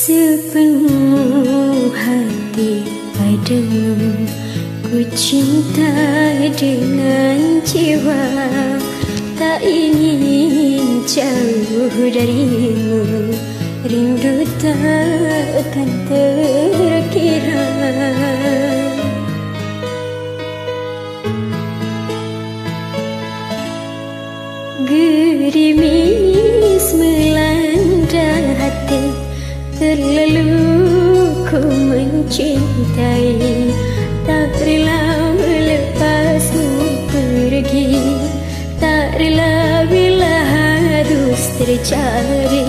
Sepenuh hati padamu Ku cinta dengan jiwa Tak ingin jauh darimu. Rindu takkan terkira. Gerimis melanda hati Terlalu ku mencintai. Tak rela melepasmu pergi. Tak rela bila harus tercari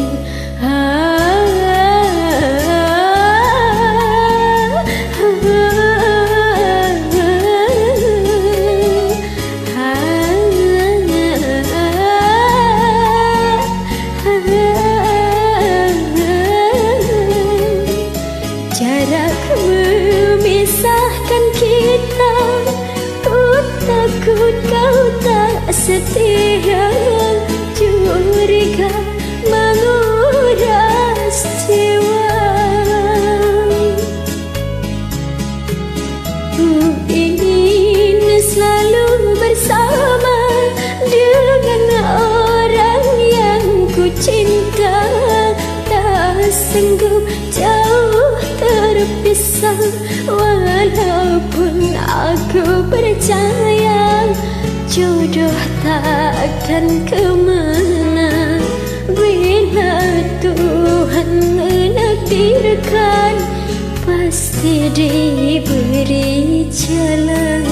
takut kau tak setia Curiga menguras jiwa. Ku ingin selalu bersama Dengan orang yang ku cinta. Tak sanggup jauh terpisah Walaupun aku percaya takkan kemana Bila Tuhan menakdirkan. Pasti diberi jalan.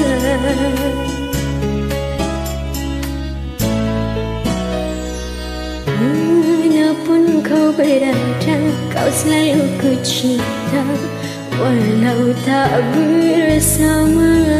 Manapun kau berada Kau selalu ku cinta Walau tak bersama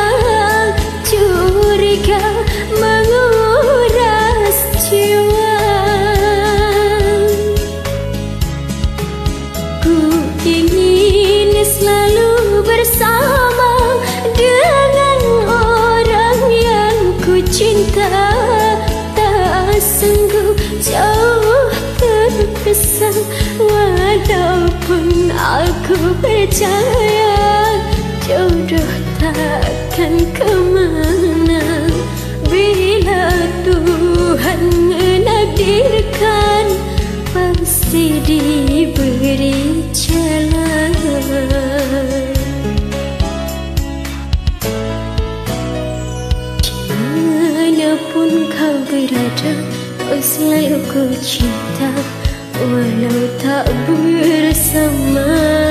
percaya Jodoh takkan kemana Bila Tuhan menakdirkan Pasti diberi jalan Dimanapun kau berada Kau selalu ku cinta Walau tak bersama